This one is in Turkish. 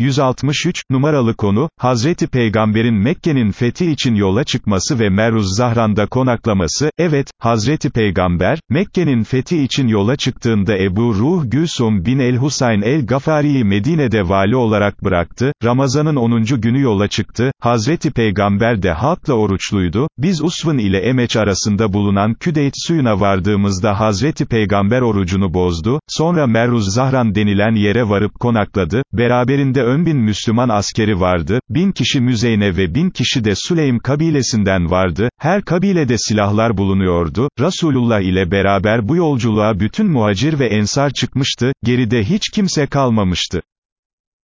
163, numaralı konu, Hazreti Peygamber'in Mekke'nin fethi için yola çıkması ve Meruz Zahran'da konaklaması, evet, Hazreti Peygamber, Mekke'nin fethi için yola çıktığında Ebu Ruh Gülsum bin el-Husayn el-Gafari'yi Medine'de vali olarak bıraktı, Ramazan'ın 10. günü yola çıktı, Hazreti Peygamber de halkla oruçluydu, biz Usvın ile Emeç arasında bulunan Küdeyt suyuna vardığımızda Hazreti Peygamber orucunu bozdu, sonra Meruz Zahran denilen yere varıp konakladı, beraberinde ön bin Müslüman askeri vardı, bin kişi Müzeyne ve bin kişi de Süleym kabilesinden vardı, her kabilede silahlar bulunuyordu, Resulullah ile beraber bu yolculuğa bütün muhacir ve ensar çıkmıştı, geride hiç kimse kalmamıştı.